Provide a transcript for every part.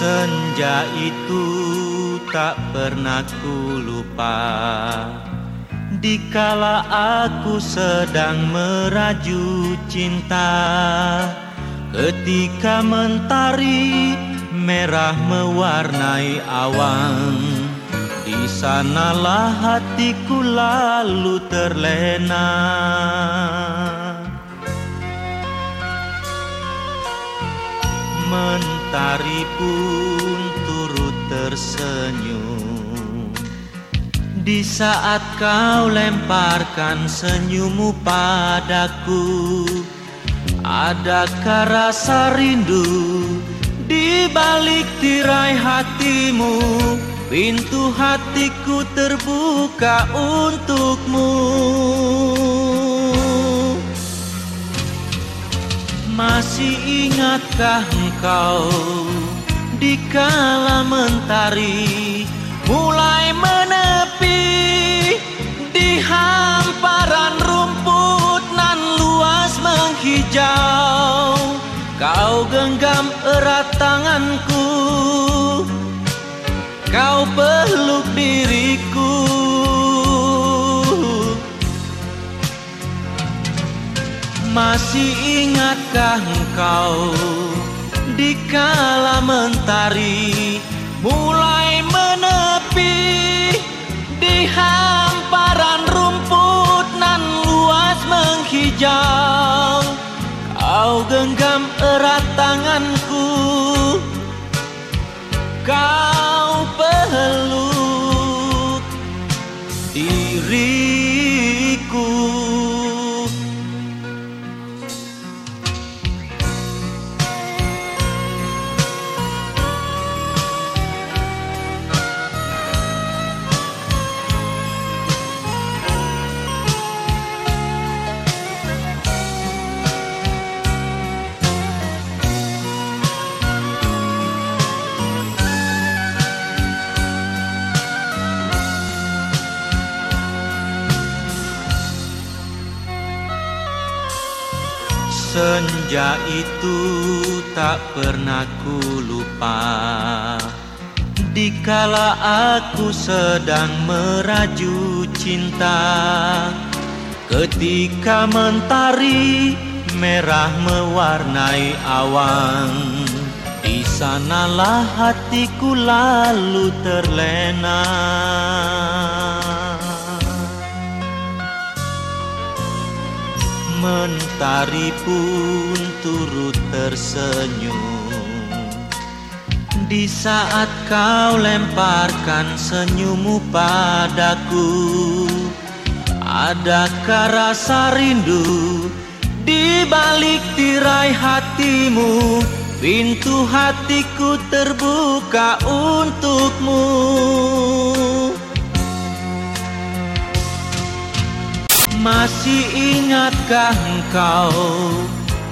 Senja itu tak pernah ku lupa. Dikala aku sedang meraju cinta Ketika mentari merah mewarnai awan Di sanalah hatiku lalu terlena Mentari pun turut tersenyum. Di saat kau lemparkan senyummu padaku Adakah rasa rindu? Di balik tirai hatimu Pintu hatiku terbuka untukmu Masih ingatkah engkau di kala mentari mulai menepi di hamparan rumput nan luas menghijau? Kau genggam erat tanganku Kau peluk diriku Masih ingatkah engkau? Di kala mentari mulai menepi di hamparan rumput nan luas menghijau. Kau genggam Senja itu tak pernah ku lupa. Dikala aku sedang meraju cinta Ketika mentari merah mewarnai awan Di sanalah hatiku lalu terlena Mentari pun turut tersenyum. Di saat kau lemparkan senyummu padaku Adakah rasa rindu? Di balik tirai hatimu Pintu hatiku terbuka untukmu ingatkah engkau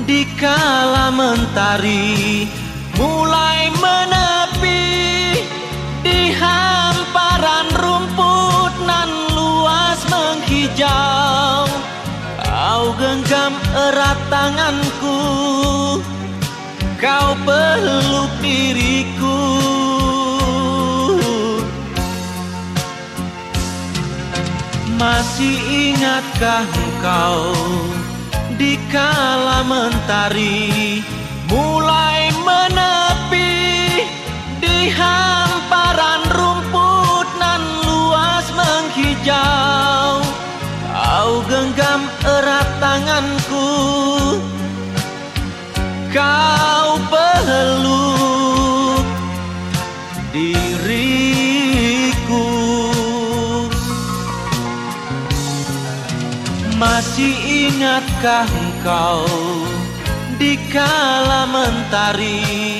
di kala mentari mulai menepi di hamparan rumput nan luas menghijau. Kau genggam erat tanganku Kau peluk diriku Masih ingatkah engkau di kala mentari mulai menepi di hamparan rumput nan luas menghijau? Kau genggam erat tanganku Kau Masih ingatkah engkau di kala mentari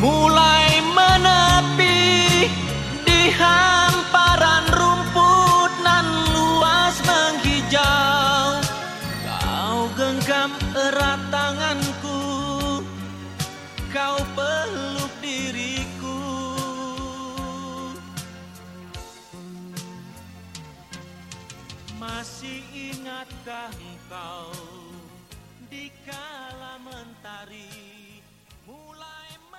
mulai menepi di hamparan rumput nan luas menghijau? Kau genggam erat tanganku Kau Masih ingatkah engkau di kala mentari